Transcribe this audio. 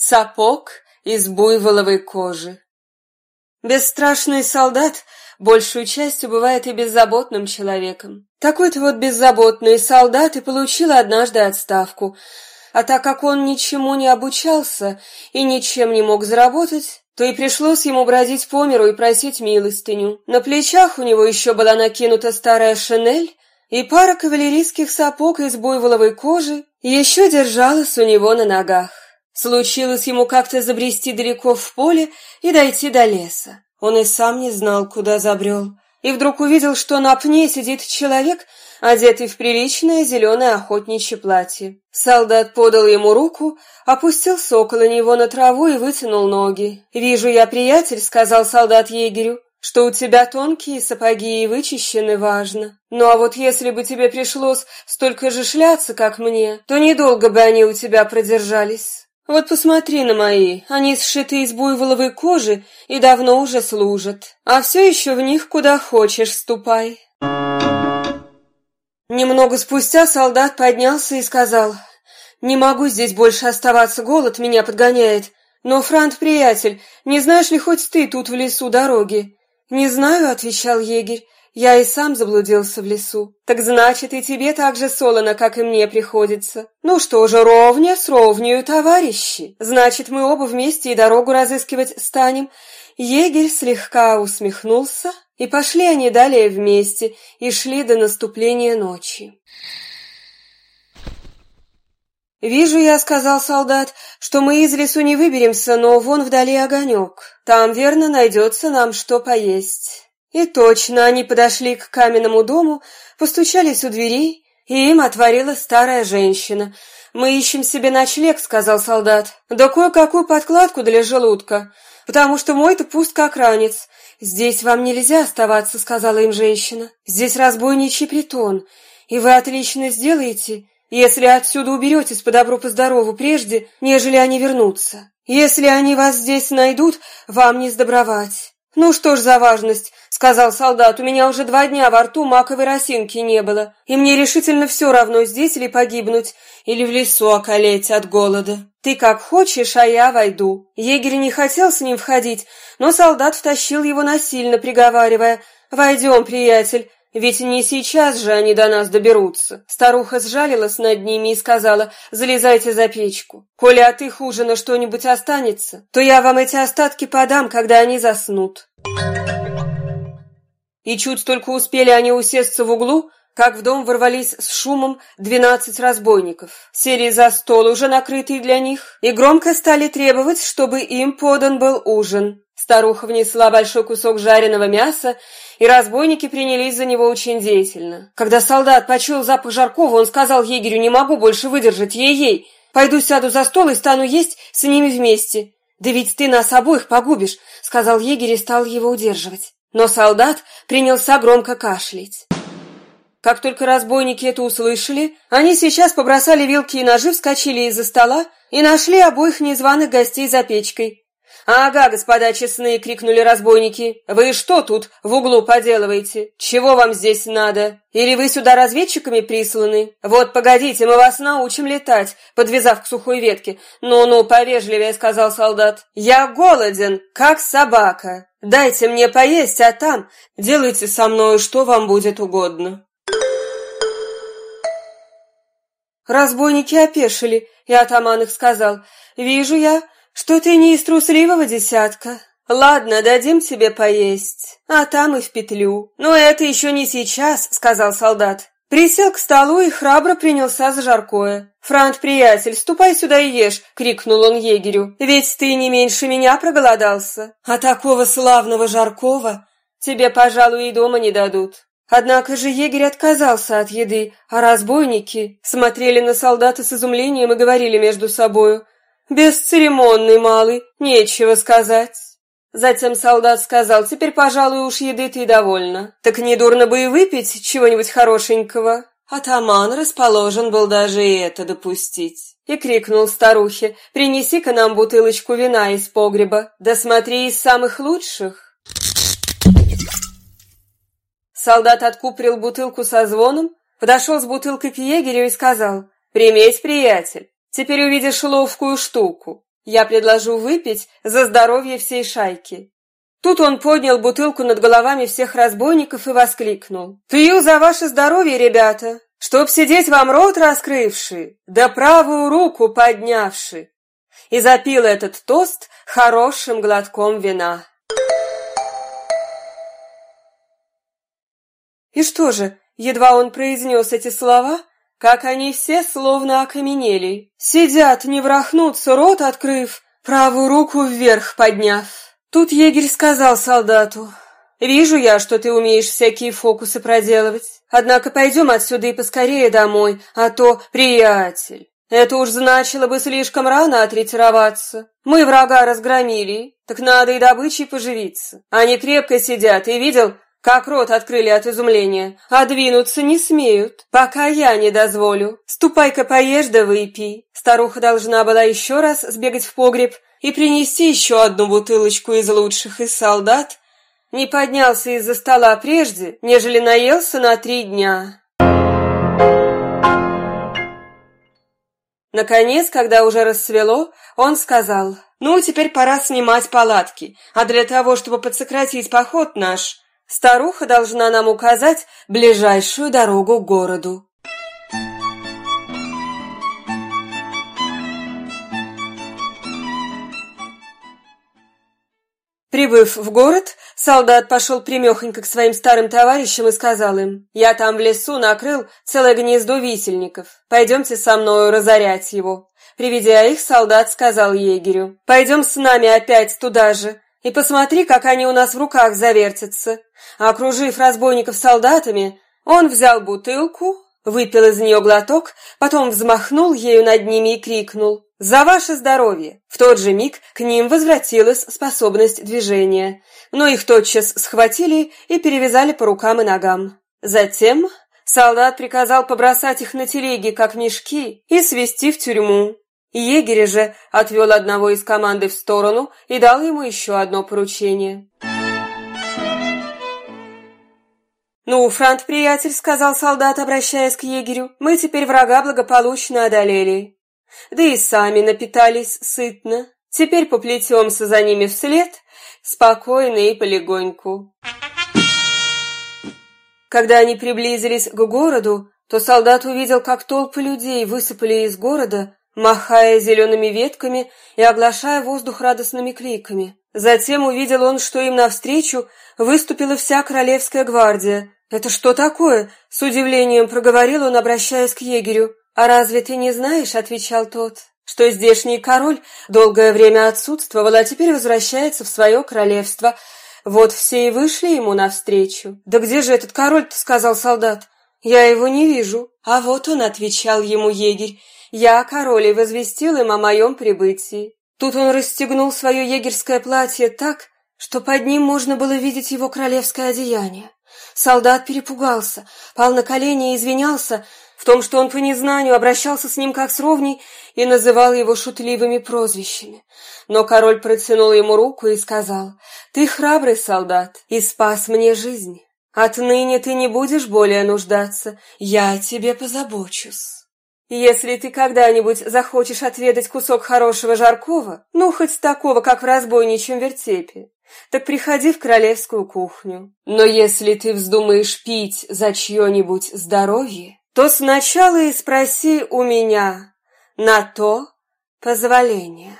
Сапог из буйволовой кожи. Бесстрашный солдат большую частью бывает и беззаботным человеком. Такой-то вот беззаботный солдат и получил однажды отставку. А так как он ничему не обучался и ничем не мог заработать, то и пришлось ему бродить по миру и просить милостыню. На плечах у него еще была накинута старая шинель, и пара кавалерийских сапог из буйволовой кожи еще держалась у него на ногах. Случилось ему как-то забрести далеко в поле и дойти до леса. Он и сам не знал, куда забрел, и вдруг увидел, что на пне сидит человек, одетый в приличное зеленое охотничье платье. Солдат подал ему руку, опустился около него на траву и вытянул ноги. «Вижу я, приятель», — сказал солдат егерю, что у тебя тонкие сапоги и вычищены важно. Ну а вот если бы тебе пришлось столько же шляться, как мне, то недолго бы они у тебя продержались. Вот посмотри на мои, они сшиты из буйволовой кожи и давно уже служат, а все еще в них куда хочешь ступай. Немного спустя солдат поднялся и сказал, «Не могу здесь больше оставаться, голод меня подгоняет. Но, Франт, приятель, не знаешь ли хоть ты тут в лесу дороги?» «Не знаю», — отвечал егерь, — «я и сам заблудился в лесу». «Так значит, и тебе так же солоно, как и мне приходится». «Ну что же, ровня с ровнею, товарищи. Значит, мы оба вместе и дорогу разыскивать станем». Егерь слегка усмехнулся, и пошли они далее вместе, и шли до наступления ночи. «Вижу я, — сказал солдат, — что мы из лесу не выберемся, но вон вдали огонек. Там, верно, найдется нам что поесть». И точно, они подошли к каменному дому, постучались у дверей, и им отворила старая женщина. «Мы ищем себе ночлег», — сказал солдат. «Да кое-какую подкладку для желудка, потому что мой-то пуст как ранец. Здесь вам нельзя оставаться», — сказала им женщина. «Здесь разбойничий притон, и вы отлично сделаете, если отсюда уберетесь по добру по здорову прежде, нежели они вернутся. Если они вас здесь найдут, вам не сдобровать. Ну что ж за важность, сказал солдат, у меня уже два дня во рту маковой росинки не было, и мне решительно все равно, здесь или погибнуть, или в лесу околеть от голода. Ты как хочешь, а я войду. Егерь не хотел с ним входить, но солдат втащил его насильно, приговаривая, «Войдем, приятель, ведь не сейчас же они до нас доберутся. Старуха сжалилась над ними и сказала, залезайте за печку. Коли от их ужина что-нибудь останется, то я вам эти остатки подам, когда они заснут. И чуть только успели они усесться в углу, как в дом ворвались с шумом двенадцать разбойников, сели за стол, уже накрытый для них, и громко стали требовать, чтобы им подан был ужин. Старуха внесла большой кусок жареного мяса, и разбойники принялись за него очень деятельно. Когда солдат почуял запах жаркого, он сказал егерю, «Не могу больше выдержать, ей-ей! Пойду сяду за стол и стану есть с ними вместе». «Да ведь ты нас обоих погубишь», — сказал егерь и стал его удерживать. Но солдат принялся громко кашлять. Как только разбойники это услышали, они сейчас побросали вилки и ножи, вскочили из-за стола и нашли обоих незваных гостей за печкой. «Ага, господа честные!» — крикнули разбойники. «Вы что тут в углу поделываете? Чего вам здесь надо? Или вы сюда разведчиками присланы? Вот, погодите, мы вас научим летать, подвязав к сухой ветке. Ну-ну, повежливее», — сказал солдат. «Я голоден, как собака. Дайте мне поесть, а там делайте со мною, что вам будет угодно». Разбойники опешили, и атаман их сказал, «Вижу я, что ты не из трусливого десятка. Ладно, дадим тебе поесть, а там и в петлю. Но это еще не сейчас, сказал солдат. Присел к столу и храбро принялся за жаркое. «Франт, приятель, ступай сюда и ешь!» — крикнул он егерю. «Ведь ты не меньше меня проголодался. А такого славного жаркого тебе, пожалуй, и дома не дадут». Однако же егерь отказался от еды, а разбойники смотрели на солдата с изумлением и говорили между собою — «Бесцеремонный малый, нечего сказать». Затем солдат сказал, «Теперь, пожалуй, уж еды ты довольна. Так недурно бы и выпить чего-нибудь хорошенького». Атаман расположен был даже и это допустить. И крикнул старухе, «Принеси-ка нам бутылочку вина из погреба, да смотри из самых лучших». Солдат откуприл бутылку со звоном, подошел с бутылкой к егерю и сказал, «Приметь, приятель, Теперь увидишь ловкую штуку. Я предложу выпить за здоровье всей шайки». Тут он поднял бутылку над головами всех разбойников и воскликнул. «Пью за ваше здоровье, ребята, чтоб сидеть вам рот раскрывший, да правую руку поднявший!» И запил этот тост хорошим глотком вина. И что же, едва он произнес эти слова, как они все словно окаменели, сидят, не врахнутся, рот открыв, правую руку вверх подняв. Тут егерь сказал солдату, «Вижу я, что ты умеешь всякие фокусы проделывать. Однако пойдем отсюда и поскорее домой, а то, приятель, это уж значило бы слишком рано отретироваться. Мы врага разгромили, так надо и добычей поживиться. Они крепко сидят, и видел, как рот открыли от изумления, а двинуться не смеют, пока я не дозволю. Ступай-ка поешь да выпей. Старуха должна была еще раз сбегать в погреб и принести еще одну бутылочку из лучших из солдат, не поднялся из-за стола прежде, нежели наелся на три дня. Наконец, когда уже рассвело, он сказал, «Ну, теперь пора снимать палатки, а для того, чтобы подсократить поход наш, Старуха должна нам указать ближайшую дорогу к городу. Прибыв в город, солдат пошел примехонько к своим старым товарищам и сказал им, «Я там в лесу накрыл целое гнездо висельников. Пойдемте со мною разорять его». Приведя их, солдат сказал егерю, «Пойдем с нами опять туда же, и посмотри, как они у нас в руках завертятся. Окружив разбойников солдатами, он взял бутылку, выпил из нее глоток, потом взмахнул ею над ними и крикнул «За ваше здоровье!». В тот же миг к ним возвратилась способность движения, но их тотчас схватили и перевязали по рукам и ногам. Затем солдат приказал побросать их на телеги, как мешки, и свести в тюрьму. Егерь же отвел одного из команды в сторону и дал ему еще одно поручение. «Ну, Франт, приятель», — сказал солдат, обращаясь к егерю, — «мы теперь врага благополучно одолели. Да и сами напитались сытно. Теперь поплетемся за ними вслед, спокойно и полегоньку». Когда они приблизились к городу, то солдат увидел, как толпы людей высыпали из города, махая зелеными ветками и оглашая воздух радостными криками. Затем увидел он, что им навстречу выступила вся королевская гвардия. «Это что такое?» — с удивлением проговорил он, обращаясь к егерю. «А разве ты не знаешь?» — отвечал тот что здешний король долгое время отсутствовал, а теперь возвращается в свое королевство. Вот все и вышли ему навстречу. «Да где же этот король-то?» — сказал солдат. «Я его не вижу». «А вот он», — отвечал ему егерь. Я, король, возвестил им о моем прибытии. Тут он расстегнул свое егерское платье так, что под ним можно было видеть его королевское одеяние. Солдат перепугался, пал на колени и извинялся в том, что он по незнанию обращался с ним как с ровней и называл его шутливыми прозвищами. Но король протянул ему руку и сказал, «Ты храбрый солдат и спас мне жизнь. Отныне ты не будешь более нуждаться, я о тебе позабочусь». Если ты когда-нибудь захочешь отведать кусок хорошего жаркого, ну, хоть такого, как в разбойничьем вертепе, так приходи в королевскую кухню. Но если ты вздумаешь пить за чье-нибудь здоровье, то сначала и спроси у меня на то позволение.